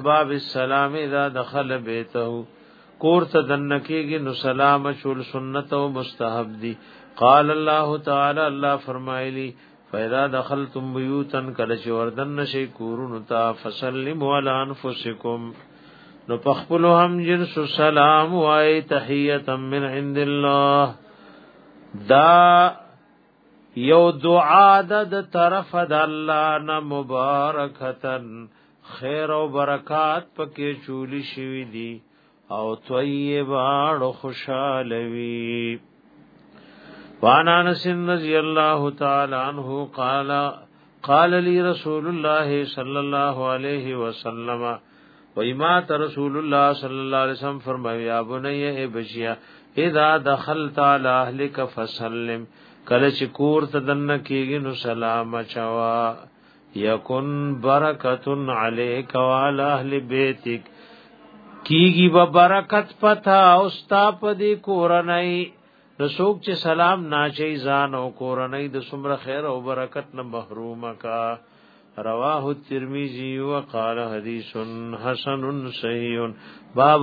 باب السلام اذا دخل بیته کور ته دنکیږي نو سلام شول سنت او مستحب دي قال الله تعالی الله فرمایلی فاذا دخلتم بیوتا کله چې وردن نشي کورونو ته فسلموا علی انفسکم نو پخپلو هم جنس سلام وای تحیتا من عند الله دا یو دعا د طرف د الله نه مبارکتن خیر او برکات پکې چولی شوی دی او طیباړو خوشاله وی وانا انس رضی الله تعالی عنہ قال قال لي رسول الله صلى الله عليه وسلم وما رسول الله صلى الله عليه وسلم فرمایا بني اے بشیا اذا دخلت على اهلك فسلم کله چې کور ته دنه کېږي نو سلام اچوا یکن برکتن علیک و علی اهل بیتک کیږي به برکت پتا او ستا په دې کورنۍ رسوک چې سلام ناشي ځان او کورنۍ د سمره خیر او برکت نه محروم کا رواه الترمذی وقال حدیث حسن صحیح باب